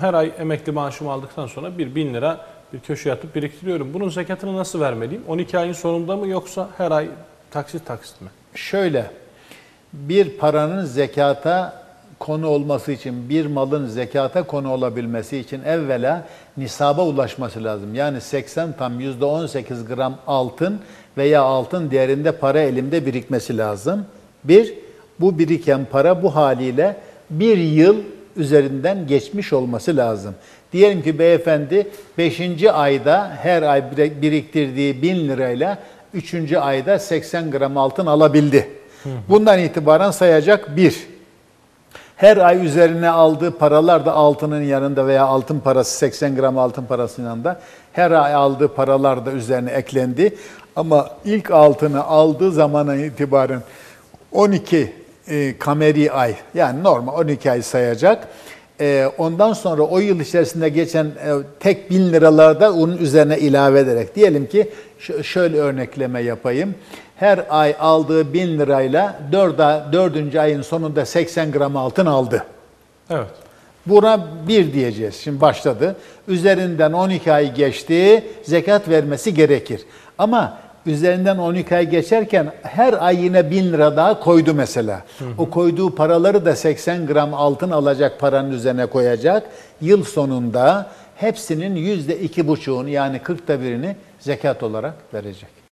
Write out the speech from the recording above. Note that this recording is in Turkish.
Her ay emekli maaşımı aldıktan sonra bir bin lira bir köşeye atıp biriktiriyorum. Bunun zekatını nasıl vermeliyim? 12 ayın sonunda mı yoksa her ay taksit taksit mi? Şöyle, bir paranın zekata konu olması için, bir malın zekata konu olabilmesi için evvela nisaba ulaşması lazım. Yani 80 tam %18 gram altın veya altın değerinde para elimde birikmesi lazım. Bir, bu biriken para bu haliyle bir yıl üzerinden geçmiş olması lazım. Diyelim ki beyefendi 5. ayda her ay biriktirdiği 1000 lirayla 3. ayda 80 gram altın alabildi. Bundan itibaren sayacak bir. Her ay üzerine aldığı paralar da altının yanında veya altın parası 80 gram altın parasının yanında her ay aldığı paralar da üzerine eklendi. Ama ilk altını aldığı zamana itibaren 12 e, kameri ay yani normal 12 ay sayacak. E, ondan sonra o yıl içerisinde geçen e, tek bin liralarda onun üzerine ilave ederek diyelim ki şöyle örnekleme yapayım. Her ay aldığı bin lirayla 4, 4. ayın sonunda 80 gram altın aldı. Evet. Buna bir diyeceğiz. Şimdi başladı. Üzerinden 12 ay geçti. Zekat vermesi gerekir. Ama üzerinden 12 ay geçerken her ay yine 1000 lira daha koydu mesela. Hı hı. O koyduğu paraları da 80 gram altın alacak paranın üzerine koyacak. Yıl sonunda hepsinin yüzde iki buçuğunu yani 40'ta birini zekat olarak verecek.